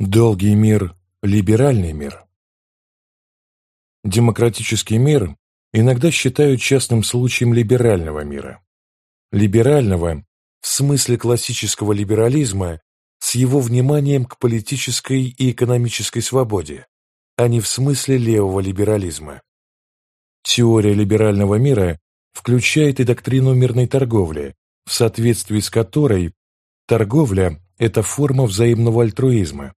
Долгий мир – либеральный мир. Демократический мир иногда считают частным случаем либерального мира. Либерального в смысле классического либерализма с его вниманием к политической и экономической свободе, а не в смысле левого либерализма. Теория либерального мира включает и доктрину мирной торговли, в соответствии с которой торговля – это форма взаимного альтруизма,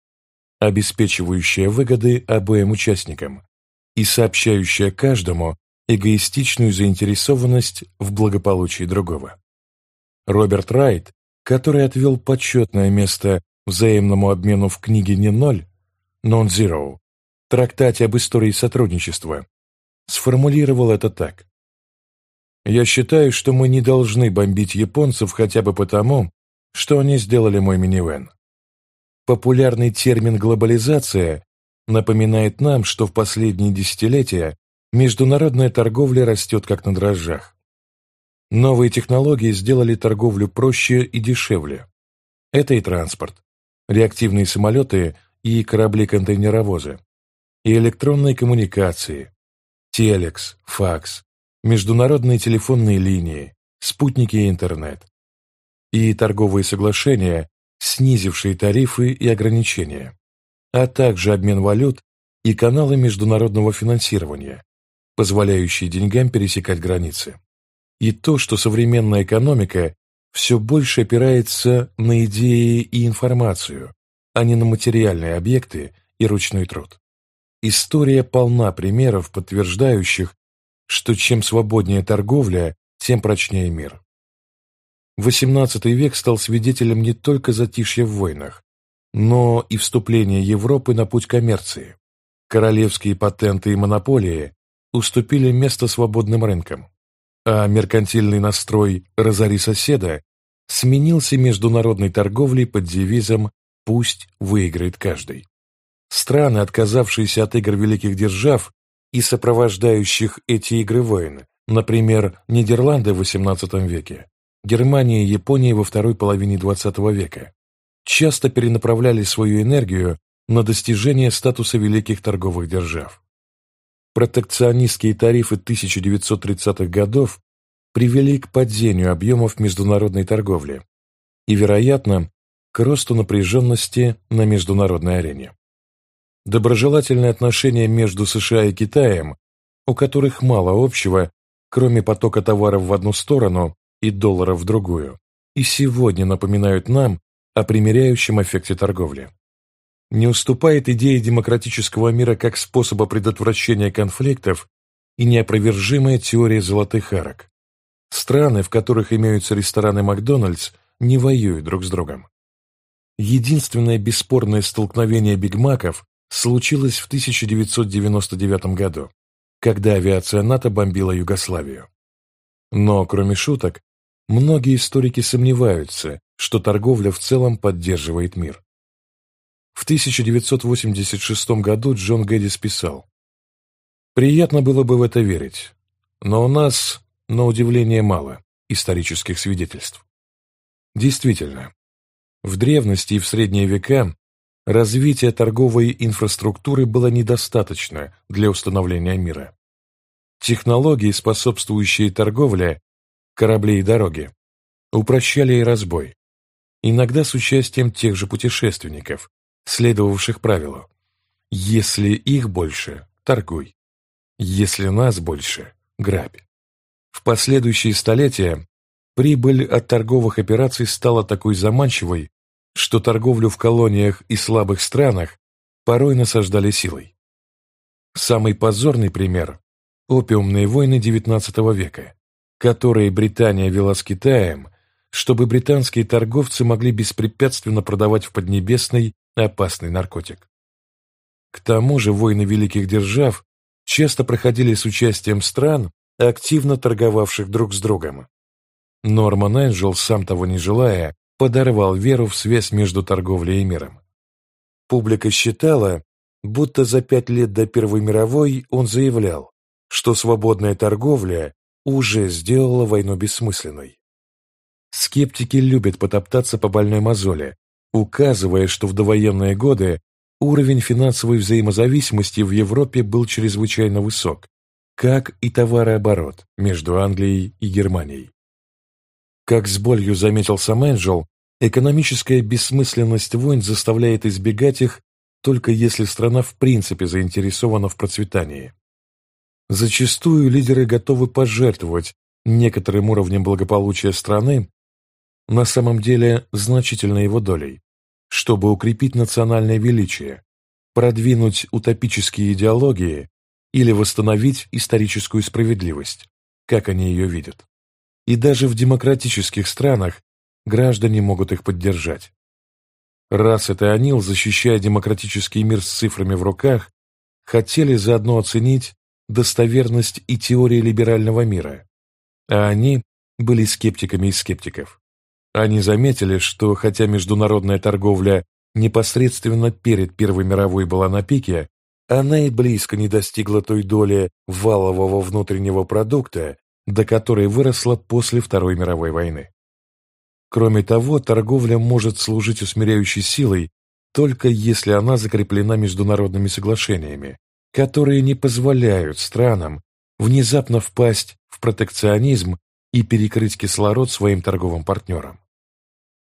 обеспечивающая выгоды обоим участникам и сообщающая каждому эгоистичную заинтересованность в благополучии другого. Роберт Райт, который отвел почетное место взаимному обмену в книге «Не ноль» «Non-Zero», трактате об истории сотрудничества, сформулировал это так. «Я считаю, что мы не должны бомбить японцев хотя бы потому, что они сделали мой минивэн. Популярный термин «глобализация» напоминает нам, что в последние десятилетия международная торговля растет как на дрожжах. Новые технологии сделали торговлю проще и дешевле. Это и транспорт, реактивные самолеты и корабли-контейнеровозы, и электронные коммуникации, телекс, факс, международные телефонные линии, спутники и интернет, и торговые соглашения, снизившие тарифы и ограничения, а также обмен валют и каналы международного финансирования, позволяющие деньгам пересекать границы. И то, что современная экономика все больше опирается на идеи и информацию, а не на материальные объекты и ручной труд. История полна примеров, подтверждающих, что чем свободнее торговля, тем прочнее мир. XVIII век стал свидетелем не только затишья в войнах, но и вступления Европы на путь коммерции. Королевские патенты и монополии уступили место свободным рынкам, а меркантильный настрой «разори соседа» сменился международной торговлей под девизом «пусть выиграет каждый». Страны, отказавшиеся от игр великих держав и сопровождающих эти игры войн, например, Нидерланды в XVIII веке, Германия и Япония во второй половине XX века часто перенаправляли свою энергию на достижение статуса великих торговых держав. Протекционистские тарифы 1930-х годов привели к падению объемов международной торговли и, вероятно, к росту напряженности на международной арене. Доброжелательные отношения между США и Китаем, у которых мало общего, кроме потока товаров в одну сторону и долларов в другую, и сегодня напоминают нам о примиряющем эффекте торговли. Не уступает идее демократического мира как способа предотвращения конфликтов и неопровержимая теория золотых арок. Страны, в которых имеются рестораны Макдональдс, не воюют друг с другом. Единственное бесспорное столкновение бигмаков случилось в 1999 году, когда авиация НАТО бомбила Югославию. Но, кроме шуток, Многие историки сомневаются, что торговля в целом поддерживает мир. В 1986 году Джон Гэддис писал, «Приятно было бы в это верить, но у нас, на удивление, мало исторических свидетельств». Действительно, в древности и в средние века развитие торговой инфраструктуры было недостаточно для установления мира. Технологии, способствующие торговле, корабли и дороги, упрощали и разбой, иногда с участием тех же путешественников, следовавших правилу «если их больше, торгуй, если нас больше, грабь». В последующие столетия прибыль от торговых операций стала такой заманчивой, что торговлю в колониях и слабых странах порой насаждали силой. Самый позорный пример – опиумные войны XIX века, которые Британия вела с Китаем, чтобы британские торговцы могли беспрепятственно продавать в Поднебесной опасный наркотик. К тому же войны великих держав часто проходили с участием стран, активно торговавших друг с другом. Норман Энджел, сам того не желая, подорвал веру в связь между торговлей и миром. Публика считала, будто за пять лет до Первой мировой он заявлял, что свободная торговля уже сделала войну бессмысленной. Скептики любят потоптаться по больной мозоли, указывая, что в довоенные годы уровень финансовой взаимозависимости в Европе был чрезвычайно высок, как и товарооборот между Англией и Германией. Как с болью заметил сам Энджел, экономическая бессмысленность войн заставляет избегать их только если страна в принципе заинтересована в процветании. Зачастую лидеры готовы пожертвовать некоторым уровнем благополучия страны, на самом деле значительной его долей, чтобы укрепить национальное величие, продвинуть утопические идеологии или восстановить историческую справедливость, как они ее видят. И даже в демократических странах граждане могут их поддержать. Раз это Анил, защищая демократический мир с цифрами в руках, хотели заодно оценить достоверность и теории либерального мира, а они были скептиками из скептиков. Они заметили, что хотя международная торговля непосредственно перед Первой мировой была на пике, она и близко не достигла той доли валового внутреннего продукта, до которой выросла после Второй мировой войны. Кроме того, торговля может служить усмиряющей силой только если она закреплена международными соглашениями, которые не позволяют странам внезапно впасть в протекционизм и перекрыть кислород своим торговым партнерам.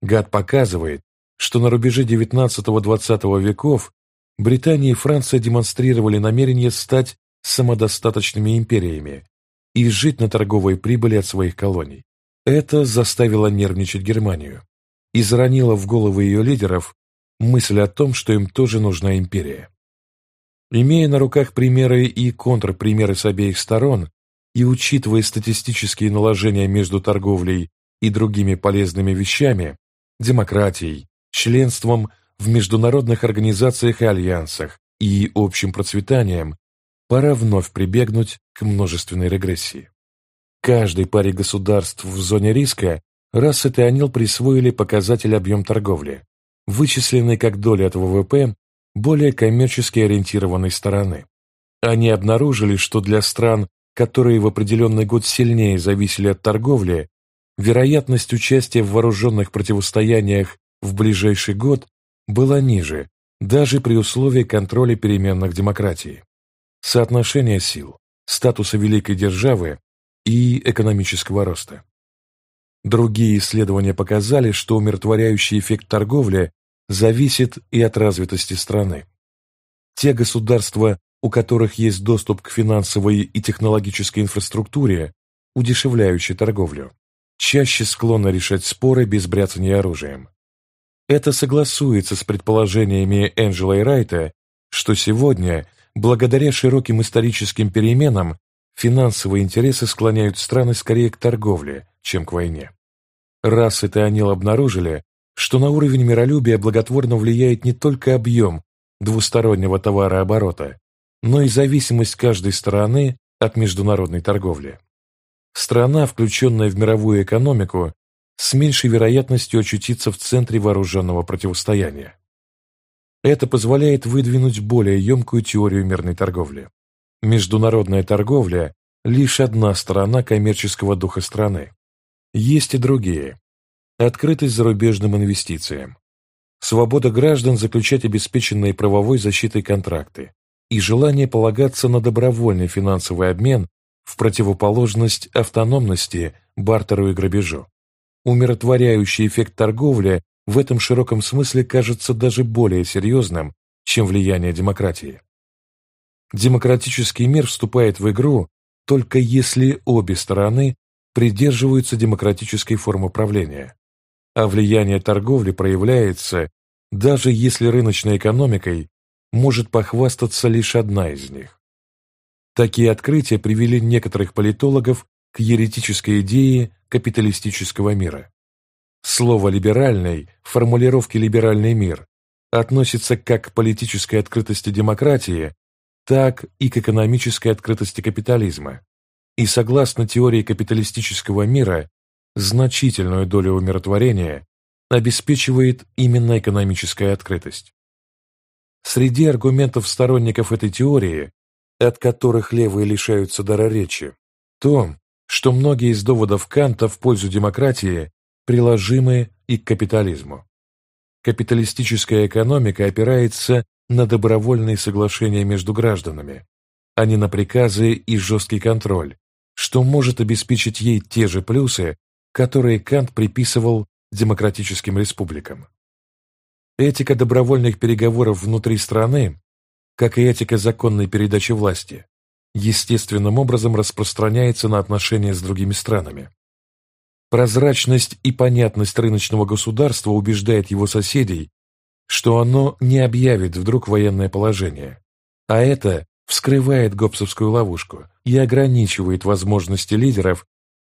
ГАД показывает, что на рубеже XIX-XX веков Британия и Франция демонстрировали намерение стать самодостаточными империями и жить на торговой прибыли от своих колоний. Это заставило нервничать Германию и заронило в головы ее лидеров мысль о том, что им тоже нужна империя. Имея на руках примеры и контрпримеры с обеих сторон и учитывая статистические наложения между торговлей и другими полезными вещами, демократией, членством в международных организациях и альянсах и общим процветанием, пора вновь прибегнуть к множественной регрессии. Каждой паре государств в зоне риска Рассет и Анил присвоили показатель объем торговли, вычисленный как доля от ВВП более коммерчески ориентированной стороны. Они обнаружили, что для стран, которые в определенный год сильнее зависели от торговли, вероятность участия в вооруженных противостояниях в ближайший год была ниже, даже при условии контроля переменных демократий. Соотношение сил, статуса великой державы и экономического роста. Другие исследования показали, что умиротворяющий эффект торговли зависит и от развитости страны. Те государства, у которых есть доступ к финансовой и технологической инфраструктуре, удешевляющей торговлю, чаще склонны решать споры без бряцания оружием. Это согласуется с предположениями Энджела и Райта, что сегодня, благодаря широким историческим переменам, финансовые интересы склоняют страны скорее к торговле, чем к войне. Раз это они обнаружили, что на уровень миролюбия благотворно влияет не только объем двустороннего товарооборота, но и зависимость каждой стороны от международной торговли. Страна, включенная в мировую экономику, с меньшей вероятностью очутится в центре вооруженного противостояния. Это позволяет выдвинуть более емкую теорию мирной торговли. Международная торговля – лишь одна сторона коммерческого духа страны. Есть и другие. Открытость зарубежным инвестициям. Свобода граждан заключать обеспеченные правовой защитой контракты и желание полагаться на добровольный финансовый обмен в противоположность автономности, бартеру и грабежу. Умиротворяющий эффект торговли в этом широком смысле кажется даже более серьезным, чем влияние демократии. Демократический мир вступает в игру только если обе стороны придерживаются демократической формы правления, а влияние торговли проявляется, даже если рыночной экономикой может похвастаться лишь одна из них. Такие открытия привели некоторых политологов к еретической идее капиталистического мира. Слово «либеральный» в формулировке «либеральный мир» относится как к политической открытости демократии, так и к экономической открытости капитализма. И согласно теории капиталистического мира, значительную долю умиротворения обеспечивает именно экономическая открытость. Среди аргументов сторонников этой теории, от которых левые лишаются дара речи, то, что многие из доводов Канта в пользу демократии приложимы и к капитализму. Капиталистическая экономика опирается на добровольные соглашения между гражданами, а не на приказы и жесткий контроль, что может обеспечить ей те же плюсы, которые Кант приписывал демократическим республикам. Этика добровольных переговоров внутри страны, как и этика законной передачи власти, естественным образом распространяется на отношения с другими странами. Прозрачность и понятность рыночного государства убеждает его соседей, что оно не объявит вдруг военное положение, а это вскрывает гопсовскую ловушку и ограничивает возможности лидеров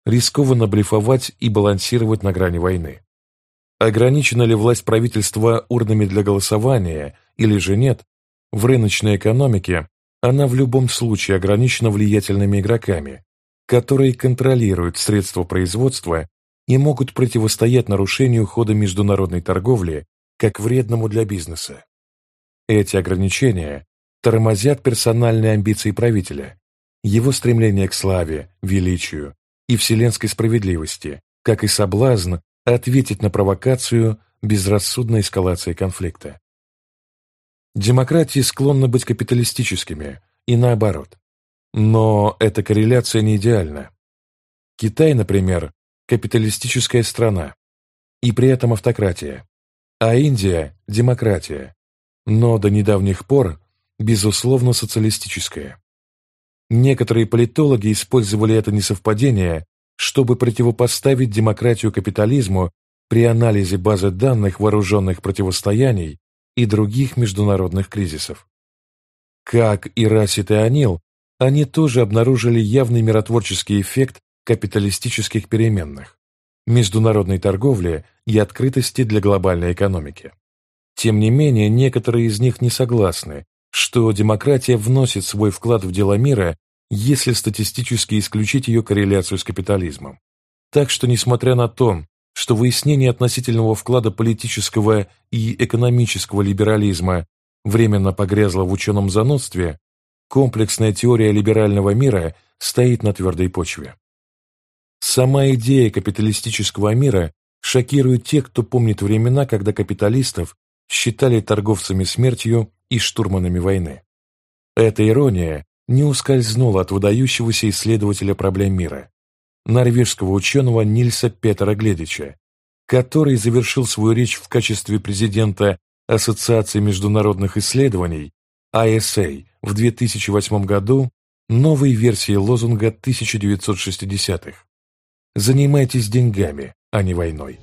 рискованно блефовать и балансировать на грани войны. Ограничена ли власть правительства урнами для голосования или же нет, в рыночной экономике она в любом случае ограничена влиятельными игроками, которые контролируют средства производства и могут противостоять нарушению хода международной торговли как вредному для бизнеса. Эти ограничения тормозят персональные амбиции правителя, его стремление к славе, величию и вселенской справедливости, как и соблазн ответить на провокацию безрассудной эскалации конфликта. Демократии склонны быть капиталистическими и наоборот. Но эта корреляция не идеальна. Китай, например, капиталистическая страна и при этом автократия, а Индия – демократия, но до недавних пор, безусловно, социалистическая. Некоторые политологи использовали это несовпадение, чтобы противопоставить демократию капитализму при анализе базы данных вооруженных противостояний и других международных кризисов. Как и Рассит и Анил, они тоже обнаружили явный миротворческий эффект капиталистических переменных, международной торговли и открытости для глобальной экономики. Тем не менее, некоторые из них не согласны, что демократия вносит свой вклад в дела мира, если статистически исключить ее корреляцию с капитализмом. Так что, несмотря на то, что выяснение относительного вклада политического и экономического либерализма временно погрязло в ученом занудстве, комплексная теория либерального мира стоит на твердой почве. Сама идея капиталистического мира шокирует тех, кто помнит времена, когда капиталистов считали торговцами смертью и штурманами войны. Эта ирония не ускользнула от выдающегося исследователя проблем мира, норвежского ученого Нильса Петера Гледича, который завершил свою речь в качестве президента Ассоциации международных исследований ISA в 2008 году новой версией лозунга 1960-х Занимайтесь деньгами, а не войной.